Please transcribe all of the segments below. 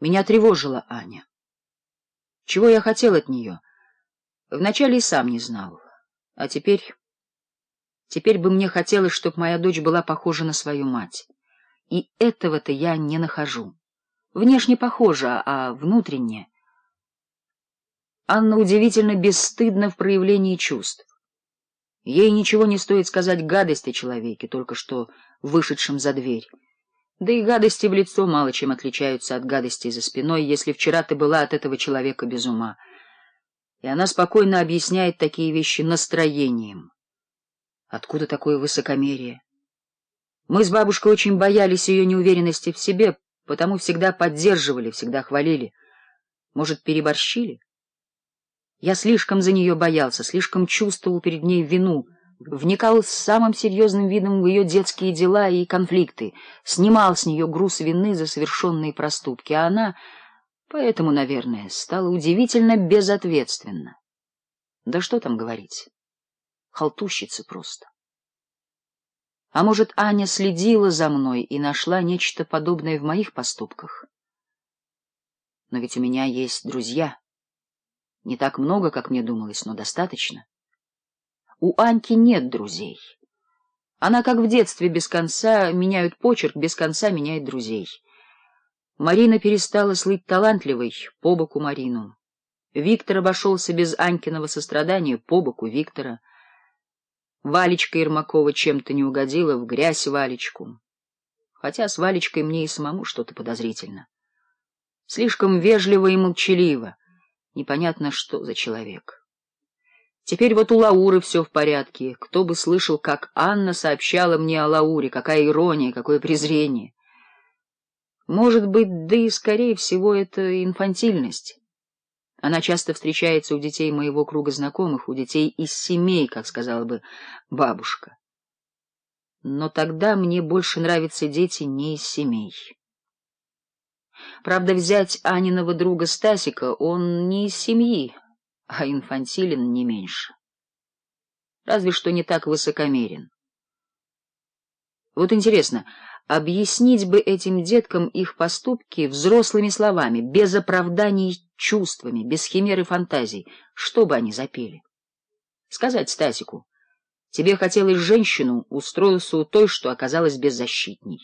Меня тревожила Аня. Чего я хотел от нее? Вначале и сам не знал. А теперь... Теперь бы мне хотелось, чтобы моя дочь была похожа на свою мать. И этого-то я не нахожу. Внешне похожа, а внутренне... Анна удивительно бесстыдна в проявлении чувств. Ей ничего не стоит сказать гадости человеке, только что вышедшим за дверь. Да и гадости в лицо мало чем отличаются от гадостей за спиной, если вчера ты была от этого человека без ума. И она спокойно объясняет такие вещи настроением. Откуда такое высокомерие? Мы с бабушкой очень боялись ее неуверенности в себе, потому всегда поддерживали, всегда хвалили. Может, переборщили? Я слишком за нее боялся, слишком чувствовал перед ней вину — вникал с самым серьезным видом в ее детские дела и конфликты, снимал с нее груз вины за совершенные проступки, а она, поэтому, наверное, стала удивительно безответственна. Да что там говорить, халтущица просто. А может, Аня следила за мной и нашла нечто подобное в моих поступках? Но ведь у меня есть друзья. Не так много, как мне думалось, но достаточно. У Аньки нет друзей. Она, как в детстве, без конца меняет почерк, без конца меняет друзей. Марина перестала слыть талантливой по боку Марину. Виктор обошелся без Анькиного сострадания по боку Виктора. Валечка Ермакова чем-то не угодила в грязь Валечку. Хотя с Валечкой мне и самому что-то подозрительно. Слишком вежливо и молчаливо. Непонятно, что за человек. Теперь вот у Лауры все в порядке. Кто бы слышал, как Анна сообщала мне о Лауре, какая ирония, какое презрение. Может быть, да и, скорее всего, это инфантильность. Она часто встречается у детей моего круга знакомых, у детей из семей, как сказала бы бабушка. Но тогда мне больше нравятся дети не из семей. Правда, взять Аниного друга Стасика, он не из семьи, а инфантилен не меньше. Разве что не так высокомерен. Вот интересно, объяснить бы этим деткам их поступки взрослыми словами, без оправданий чувствами, без химеры фантазий, что бы они запели? Сказать Стасику, тебе хотелось женщину, устроился у той, что оказалась беззащитней.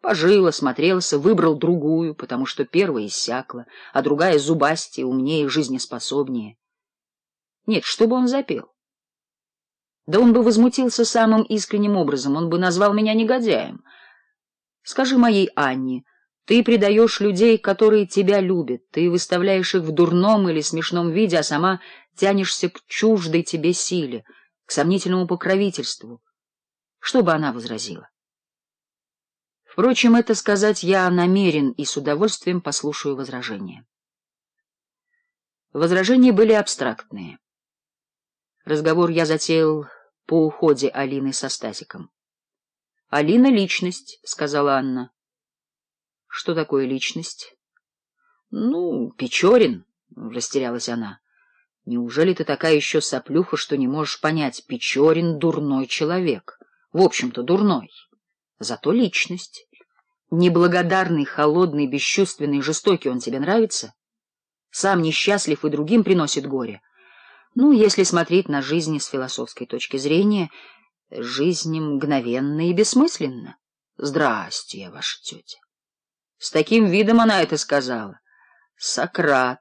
Пожил, осмотрелся, выбрал другую, потому что первая иссякла, а другая зубастее, умнее, жизнеспособнее. Нет, чтобы он запел. Да он бы возмутился самым искренним образом, он бы назвал меня негодяем. Скажи моей Анне, ты предаешь людей, которые тебя любят, ты выставляешь их в дурном или смешном виде, а сама тянешься к чуждой тебе силе, к сомнительному покровительству. Что бы она возразила? Впрочем, это сказать я намерен и с удовольствием послушаю возражения. Возражения были абстрактные. Разговор я затеял по уходе Алины со Стасиком. — Алина — личность, — сказала Анна. — Что такое личность? — Ну, Печорин, — растерялась она. — Неужели ты такая еще соплюха, что не можешь понять? Печорин — дурной человек. В общем-то, дурной. Зато личность. Неблагодарный, холодный, бесчувственный, жестокий он тебе нравится? Сам несчастлив и другим приносит горе. — ну, если смотреть на жизнь с философской точки зрения, жизнь мгновенна и бессмысленна. Здрасте, ваша тетя. С таким видом она это сказала. Сократ.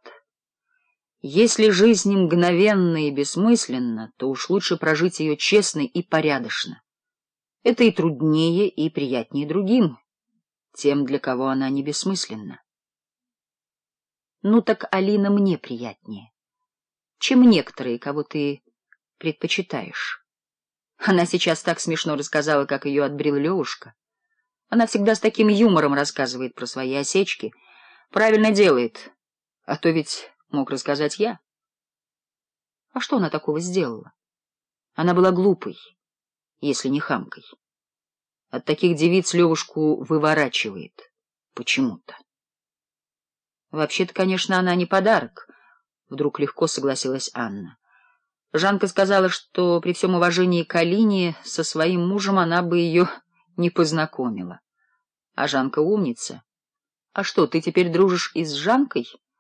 Если жизнь мгновенна и бессмысленна, то уж лучше прожить ее честно и порядочно. Это и труднее, и приятнее другим, тем, для кого она не бессмысленна. Ну так Алина мне приятнее чем некоторые, кого ты предпочитаешь. Она сейчас так смешно рассказала, как ее отбрил Левушка. Она всегда с таким юмором рассказывает про свои осечки. Правильно делает, а то ведь мог рассказать я. А что она такого сделала? Она была глупой, если не хамкой. От таких девиц Левушку выворачивает почему-то. Вообще-то, конечно, она не подарок — Вдруг легко согласилась Анна. Жанка сказала, что при всем уважении к Алине со своим мужем она бы ее не познакомила. А Жанка умница. — А что, ты теперь дружишь и с Жанкой? —